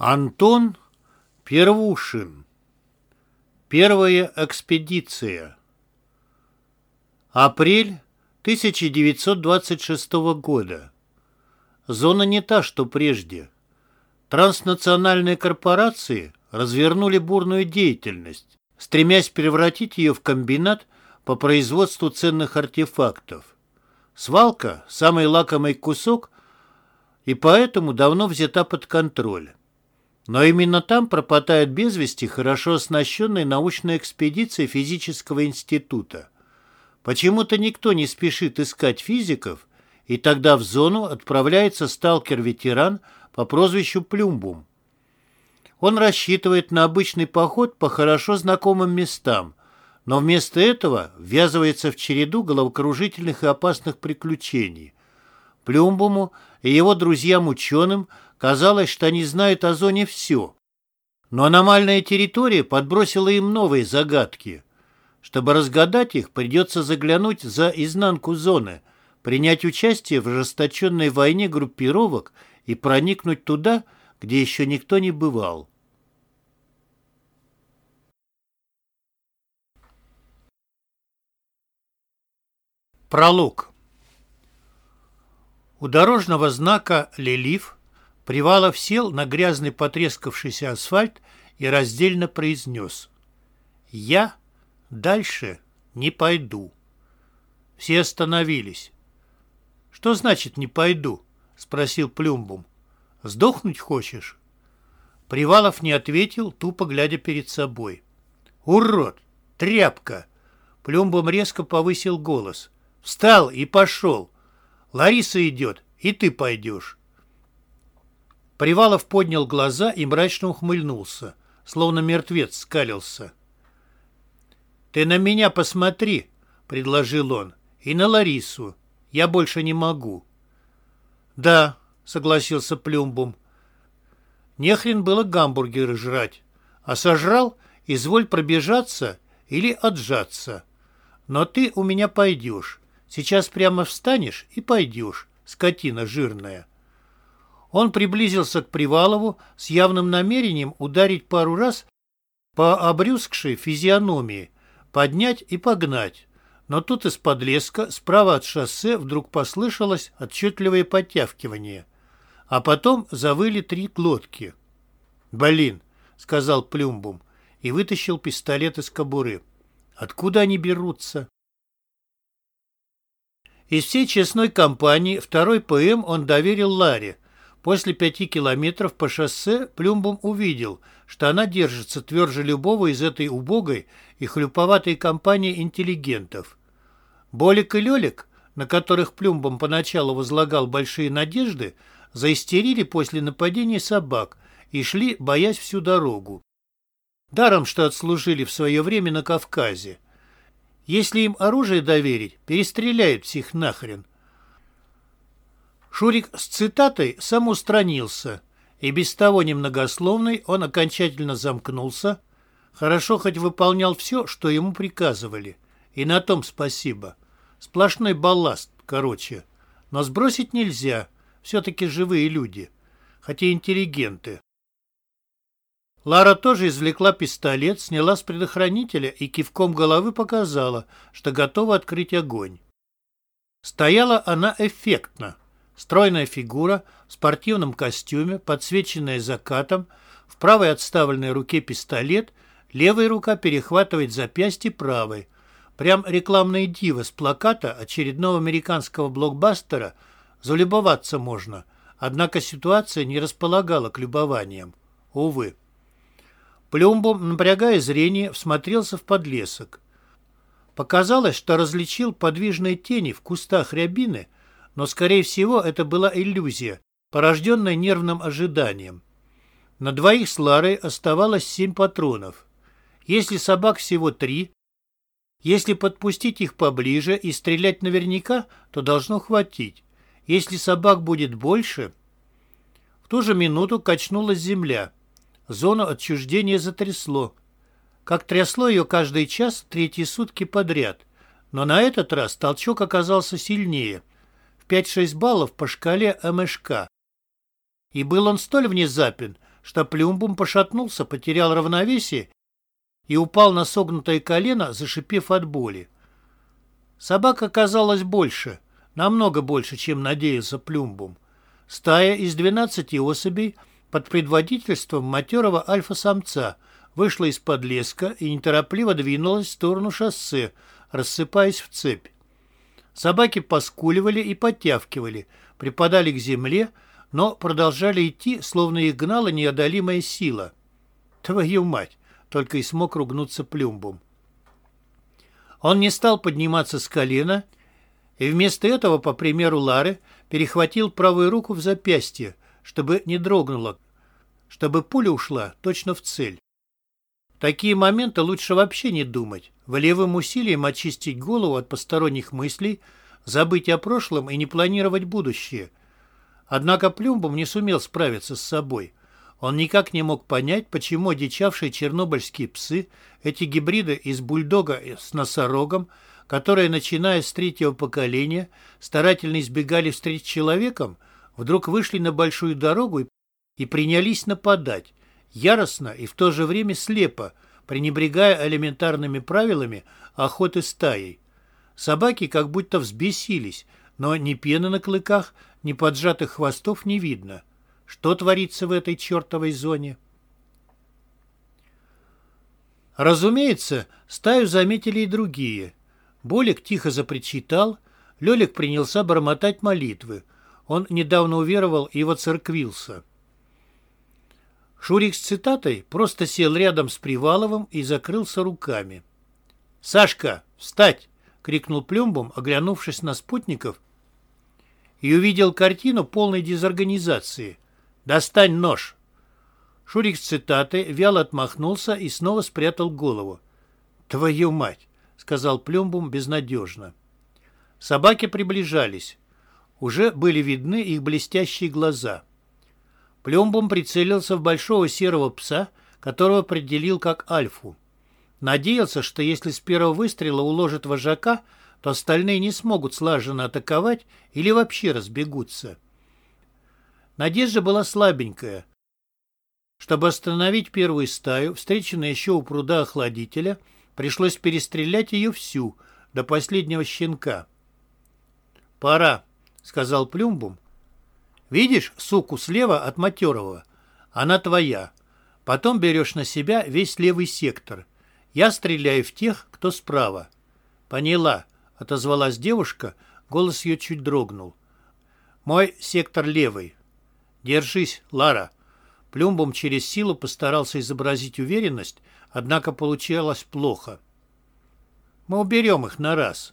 Антон Первушин. Первая экспедиция. Апрель 1926 года. Зона не та, что прежде. Транснациональные корпорации развернули бурную деятельность, стремясь превратить ее в комбинат по производству ценных артефактов. Свалка – самый лакомый кусок, и поэтому давно взята под контроль. Но именно там пропадает без вести хорошо оснащенная научная экспедиция физического института. Почему-то никто не спешит искать физиков, и тогда в зону отправляется сталкер-ветеран по прозвищу Плюмбум. Он рассчитывает на обычный поход по хорошо знакомым местам, но вместо этого ввязывается в череду головокружительных и опасных приключений. Плюмбуму и его друзьям-ученым – Казалось, что они знают о зоне все. Но аномальная территория подбросила им новые загадки. Чтобы разгадать их, придется заглянуть за изнанку зоны, принять участие в ожесточенной войне группировок и проникнуть туда, где еще никто не бывал. Пролог. У дорожного знака «Лелив» Привалов сел на грязный потрескавшийся асфальт и раздельно произнес. «Я дальше не пойду». Все остановились. «Что значит «не пойду»?» — спросил Плюмбум. «Сдохнуть хочешь?» Привалов не ответил, тупо глядя перед собой. «Урод! Тряпка!» Плюмбум резко повысил голос. «Встал и пошел! Лариса идет, и ты пойдешь!» Привалов поднял глаза и мрачно ухмыльнулся, словно мертвец скалился. «Ты на меня посмотри», — предложил он, — «и на Ларису. Я больше не могу». «Да», — согласился Плюмбум. «Нехрен было гамбургеры жрать, а сожрал, изволь пробежаться или отжаться. Но ты у меня пойдешь. Сейчас прямо встанешь и пойдешь, скотина жирная». Он приблизился к Привалову с явным намерением ударить пару раз по обрюзгшей физиономии, поднять и погнать. Но тут из-под леска, справа от шоссе, вдруг послышалось отчетливое подтявкивание. А потом завыли три глотки. «Блин!» — сказал Плюмбум и вытащил пистолет из кобуры. «Откуда они берутся?» Из всей честной компании второй ПМ он доверил Ларе — После пяти километров по шоссе Плюмбум увидел, что она держится тверже любого из этой убогой и хлюповатой компании интеллигентов. Болик и Лелик, на которых Плюмбум поначалу возлагал большие надежды, заистерили после нападения собак и шли, боясь всю дорогу. Даром, что отслужили в свое время на Кавказе. Если им оружие доверить, перестреляют всех нахрен. Шурик с цитатой самоустранился, и без того немногословный он окончательно замкнулся, хорошо хоть выполнял все, что ему приказывали, и на том спасибо. Сплошной балласт, короче. Но сбросить нельзя, все-таки живые люди, хотя интеллигенты. Лара тоже извлекла пистолет, сняла с предохранителя и кивком головы показала, что готова открыть огонь. Стояла она эффектно, Стройная фигура в спортивном костюме, подсвеченная закатом, в правой отставленной руке пистолет, левая рука перехватывает запястье правой. Прям рекламная дива с плаката очередного американского блокбастера залюбоваться можно, однако ситуация не располагала к любованиям. Увы. Плюмбом, напрягая зрение, всмотрелся в подлесок. Показалось, что различил подвижные тени в кустах рябины, но, скорее всего, это была иллюзия, порожденная нервным ожиданием. На двоих с Ларой оставалось семь патронов. Если собак всего три, если подпустить их поближе и стрелять наверняка, то должно хватить. Если собак будет больше... В ту же минуту качнулась земля. Зону отчуждения затрясло. Как трясло ее каждый час третьи сутки подряд. Но на этот раз толчок оказался сильнее. В 5-6 баллов по шкале МШК. И был он столь внезапен, что Плюмбум пошатнулся, потерял равновесие и упал на согнутое колено, зашипев от боли. Собак оказалось больше, намного больше, чем надеялся Плюмбум. Стая из 12 особей под предводительством матерого альфа-самца вышла из-под леска и неторопливо двинулась в сторону шоссе, рассыпаясь в цепь. Собаки поскуливали и подтявкивали, припадали к земле, но продолжали идти, словно их гнала неодолимая сила. Твою мать! Только и смог ругнуться Плюмбум. Он не стал подниматься с колена и вместо этого, по примеру Лары, перехватил правую руку в запястье, чтобы не дрогнула, чтобы пуля ушла точно в цель. Такие моменты лучше вообще не думать, волевым усилием очистить голову от посторонних мыслей, забыть о прошлом и не планировать будущее. Однако Плюмбом не сумел справиться с собой. Он никак не мог понять, почему одичавшие чернобыльские псы, эти гибриды из бульдога с носорогом, которые, начиная с третьего поколения, старательно избегали встреч с человеком, вдруг вышли на большую дорогу и принялись нападать, яростно и в то же время слепо, пренебрегая элементарными правилами охоты стаей. Собаки как будто взбесились, но ни пены на клыках, ни поджатых хвостов не видно. Что творится в этой чертовой зоне? Разумеется, стаю заметили и другие. Болик тихо запричитал, Лелик принялся бормотать молитвы. Он недавно уверовал и воцерквился. Шурик с цитатой просто сел рядом с Приваловым и закрылся руками. «Сашка, встать!» — крикнул Плюмбом, оглянувшись на спутников, и увидел картину полной дезорганизации. «Достань нож!» Шурик с цитатой вяло отмахнулся и снова спрятал голову. «Твою мать!» — сказал Плюмбум безнадежно. Собаки приближались. Уже были видны их блестящие глаза. Плюмбум прицелился в большого серого пса, которого определил как альфу. Надеялся, что если с первого выстрела уложит вожака, то остальные не смогут слаженно атаковать или вообще разбегутся. Надежда была слабенькая. Чтобы остановить первую стаю, встреченную еще у пруда охладителя, пришлось перестрелять ее всю, до последнего щенка. «Пора», — сказал Плюмбум. «Видишь суку слева от матерого? Она твоя. Потом берешь на себя весь левый сектор. Я стреляю в тех, кто справа». «Поняла», — отозвалась девушка, голос ее чуть дрогнул. «Мой сектор левый. Держись, Лара». Плюмбум через силу постарался изобразить уверенность, однако получалось плохо. «Мы уберем их на раз»,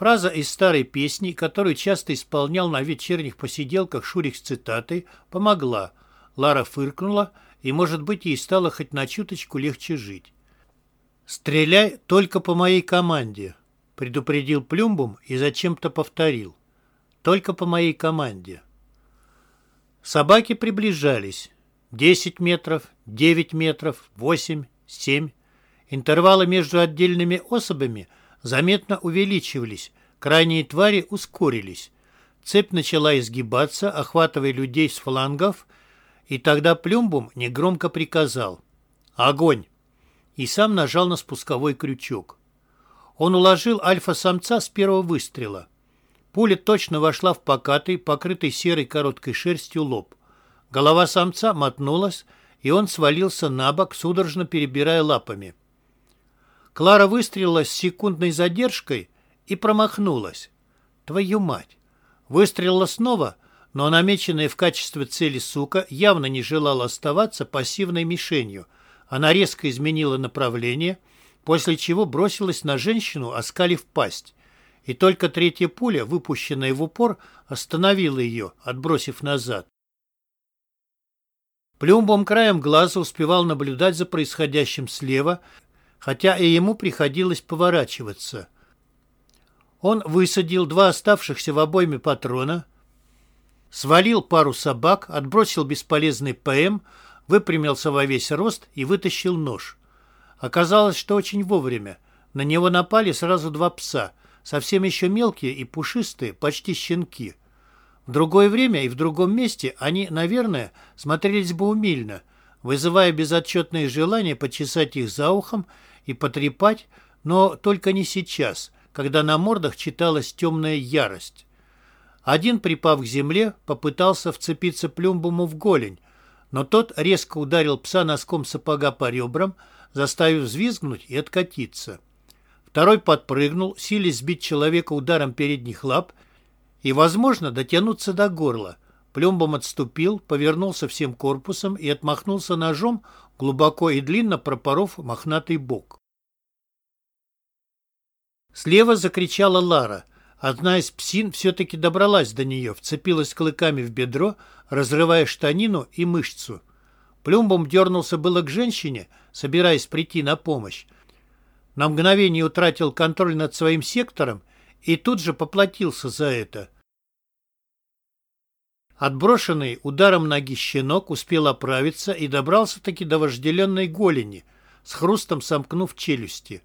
Фраза из старой песни, которую часто исполнял на вечерних посиделках Шурик с цитатой, помогла. Лара фыркнула, и, может быть, ей стало хоть на чуточку легче жить. «Стреляй только по моей команде», — предупредил Плюмбум и зачем-то повторил. «Только по моей команде». Собаки приближались. Десять метров, девять метров, восемь, семь. Интервалы между отдельными особями — заметно увеличивались, крайние твари ускорились. Цепь начала изгибаться, охватывая людей с флангов, и тогда Плюмбум негромко приказал «Огонь!» и сам нажал на спусковой крючок. Он уложил альфа-самца с первого выстрела. Пуля точно вошла в покатый, покрытый серой короткой шерстью лоб. Голова самца мотнулась, и он свалился на бок, судорожно перебирая лапами. Клара выстрелила с секундной задержкой и промахнулась. Твою мать! Выстрелила снова, но намеченная в качестве цели сука явно не желала оставаться пассивной мишенью. Она резко изменила направление, после чего бросилась на женщину, оскалив пасть. и только третья пуля, выпущенная в упор, остановила ее, отбросив назад. Плюмбом краем глаза успевал наблюдать за происходящим слева, хотя и ему приходилось поворачиваться. Он высадил два оставшихся в обойме патрона, свалил пару собак, отбросил бесполезный ПМ, выпрямился во весь рост и вытащил нож. Оказалось, что очень вовремя. На него напали сразу два пса, совсем еще мелкие и пушистые, почти щенки. В другое время и в другом месте они, наверное, смотрелись бы умильно, вызывая безотчетное желание почесать их за ухом и потрепать, но только не сейчас, когда на мордах читалась темная ярость. Один, припав к земле, попытался вцепиться плюмбуму в голень, но тот резко ударил пса носком сапога по ребрам, заставив взвизгнуть и откатиться. Второй подпрыгнул, силясь сбить человека ударом передних лап и, возможно, дотянуться до горла. Плюмбом отступил, повернулся всем корпусом и отмахнулся ножом, глубоко и длинно пропоров мохнатый бок. Слева закричала Лара. Одна из псин все-таки добралась до нее, вцепилась клыками в бедро, разрывая штанину и мышцу. Плюмбом дернулся было к женщине, собираясь прийти на помощь. На мгновение утратил контроль над своим сектором и тут же поплатился за это. Отброшенный ударом ноги щенок успел оправиться и добрался-таки до вожделенной голени, с хрустом сомкнув челюсти.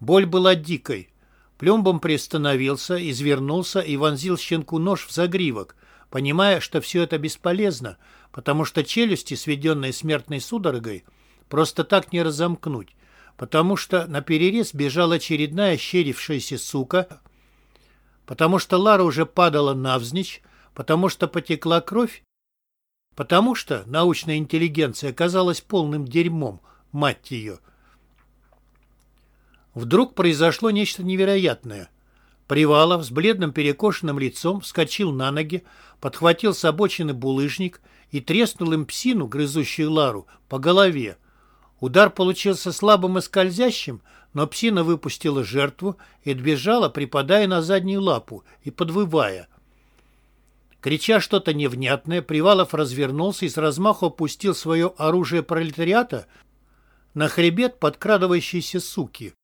Боль была дикой. Плюмбом приостановился, извернулся и вонзил щенку нож в загривок, понимая, что все это бесполезно, потому что челюсти, сведенные смертной судорогой, просто так не разомкнуть, потому что на перерез бежала очередная ощерившаяся сука, потому что Лара уже падала навзничь, потому что потекла кровь, потому что научная интеллигенция оказалась полным дерьмом, мать ее. Вдруг произошло нечто невероятное. Привалов с бледным перекошенным лицом вскочил на ноги, подхватил с обочины булыжник и треснул им псину, грызущую Лару, по голове. Удар получился слабым и скользящим, но псина выпустила жертву и отбежала, припадая на заднюю лапу и подвывая. Крича что-то невнятное, Привалов развернулся и с размаху опустил свое оружие пролетариата на хребет подкрадывающейся суки.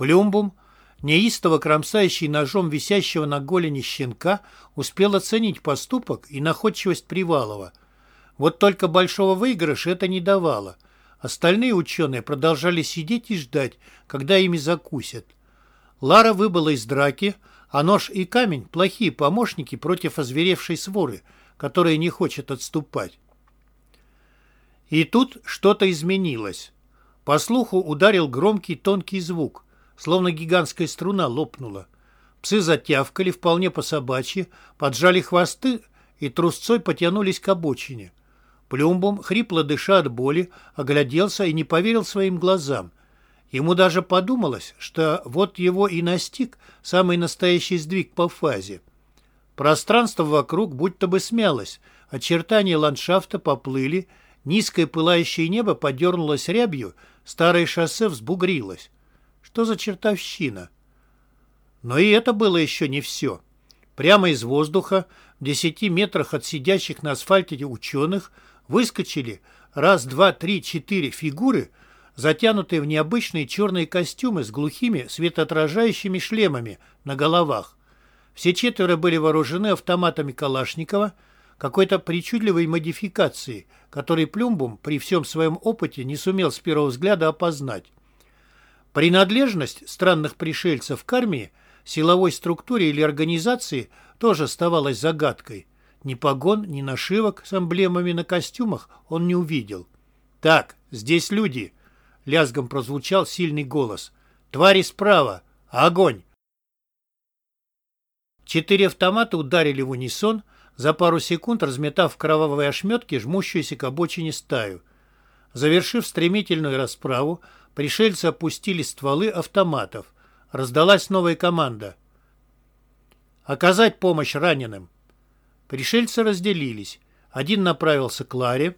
Плюмбум, неистово кромсающий ножом висящего на голени щенка, успел оценить поступок и находчивость Привалова. Вот только большого выигрыша это не давало. Остальные ученые продолжали сидеть и ждать, когда ими закусят. Лара выбыла из драки, а нож и камень – плохие помощники против озверевшей своры, которая не хочет отступать. И тут что-то изменилось. По слуху ударил громкий тонкий звук, словно гигантская струна лопнула. Псы затявкали вполне по-собачьи, поджали хвосты и трусцой потянулись к обочине. Плюмбом, хрипло дыша от боли, огляделся и не поверил своим глазам. Ему даже подумалось, что вот его и настиг самый настоящий сдвиг по фазе. Пространство вокруг будто бы смялось, очертания ландшафта поплыли, низкое пылающее небо подернулось рябью, старое шоссе взбугрилось. Что за чертовщина? Но и это было еще не все. Прямо из воздуха, в десяти метрах от сидящих на асфальте ученых, выскочили раз, два, три, четыре фигуры, затянутые в необычные черные костюмы с глухими светоотражающими шлемами на головах. Все четверо были вооружены автоматами Калашникова, какой-то причудливой модификации, который Плюмбум при всем своем опыте не сумел с первого взгляда опознать. Принадлежность странных пришельцев к армии, силовой структуре или организации тоже оставалась загадкой. Ни погон, ни нашивок с эмблемами на костюмах он не увидел. «Так, здесь люди!» — лязгом прозвучал сильный голос. «Твари справа! Огонь!» Четыре автомата ударили в унисон, за пару секунд разметав кровавые ошметки жмущуюся к обочине стаю. Завершив стремительную расправу, пришельцы опустили стволы автоматов. Раздалась новая команда. «Оказать помощь раненым!» Пришельцы разделились. Один направился к Ларе,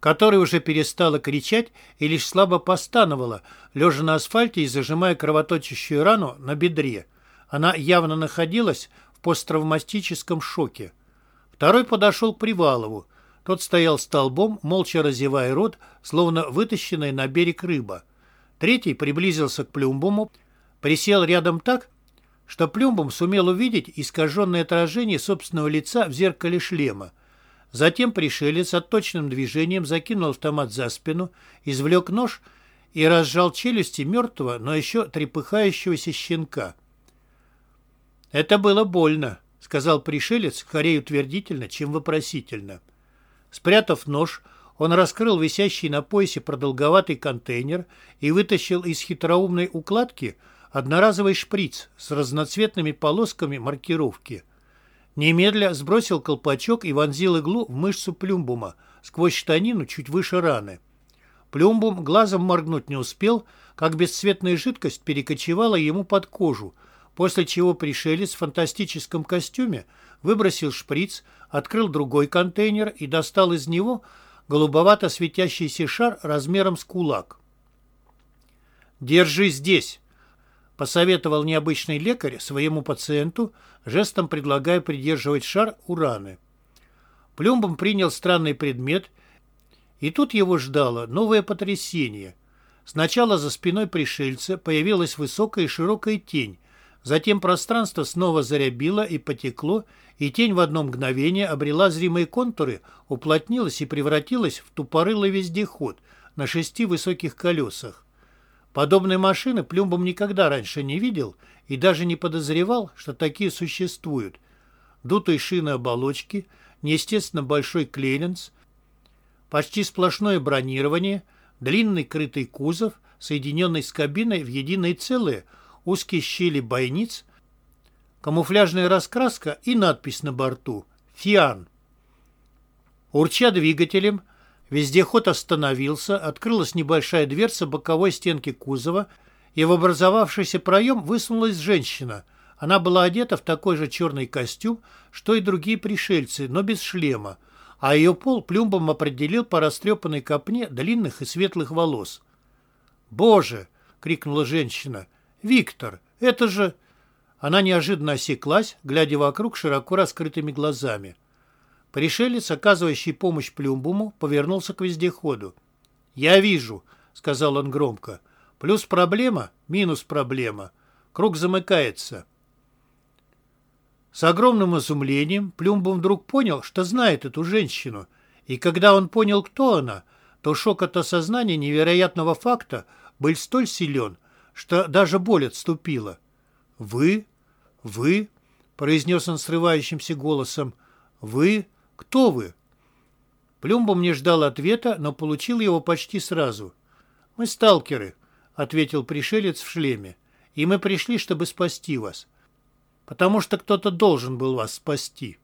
которая уже перестала кричать и лишь слабо постановала, лежа на асфальте и зажимая кровоточащую рану на бедре. Она явно находилась в посттравматическом шоке. Второй подошел к Привалову. Тот стоял столбом, молча разевая рот, словно вытащенная на берег рыба. Третий приблизился к Плюмбуму, присел рядом так, что Плюмбум сумел увидеть искаженное отражение собственного лица в зеркале шлема. Затем пришелец отточенным движением закинул автомат за спину, извлек нож и разжал челюсти мертвого, но еще трепыхающегося щенка. «Это было больно», — сказал пришелец, скорее утвердительно, чем вопросительно. Спрятав нож, он раскрыл висящий на поясе продолговатый контейнер и вытащил из хитроумной укладки одноразовый шприц с разноцветными полосками маркировки. Немедля сбросил колпачок и вонзил иглу в мышцу плюмбума сквозь штанину чуть выше раны. Плюмбум глазом моргнуть не успел, как бесцветная жидкость перекочевала ему под кожу, после чего пришелец в фантастическом костюме выбросил шприц, открыл другой контейнер и достал из него голубовато светящийся шар размером с кулак. «Держи здесь!» — посоветовал необычный лекарь своему пациенту, жестом предлагая придерживать шар у раны. Плюмбом принял странный предмет, и тут его ждало новое потрясение. Сначала за спиной пришельца появилась высокая и широкая тень, Затем пространство снова зарябило и потекло, и тень в одно мгновение обрела зримые контуры, уплотнилась и превратилась в тупорылый вездеход на шести высоких колесах. Подобной машины Плюмбом никогда раньше не видел и даже не подозревал, что такие существуют. Дутые шины оболочки, неестественно большой клиренс, почти сплошное бронирование, длинный крытый кузов, соединенный с кабиной в единое целое – узкие щели бойниц, камуфляжная раскраска и надпись на борту «Фиан». Урча двигателем, вездеход остановился, открылась небольшая дверца боковой стенки кузова, и в образовавшийся проем высунулась женщина. Она была одета в такой же черный костюм, что и другие пришельцы, но без шлема, а ее пол плюмбом определил по растрепанной копне длинных и светлых волос. «Боже!» — крикнула женщина — «Виктор, это же...» Она неожиданно осеклась, глядя вокруг широко раскрытыми глазами. Пришелец, оказывающий помощь Плюмбуму, повернулся к вездеходу. «Я вижу», — сказал он громко. «Плюс проблема, минус проблема. Круг замыкается». С огромным изумлением Плюмбум вдруг понял, что знает эту женщину. И когда он понял, кто она, то шок от осознания невероятного факта был столь силен, что даже боль отступила. «Вы? Вы?» — произнес он срывающимся голосом. «Вы? Кто вы?» Плюмбом не ждал ответа, но получил его почти сразу. «Мы сталкеры», — ответил пришелец в шлеме. «И мы пришли, чтобы спасти вас. Потому что кто-то должен был вас спасти».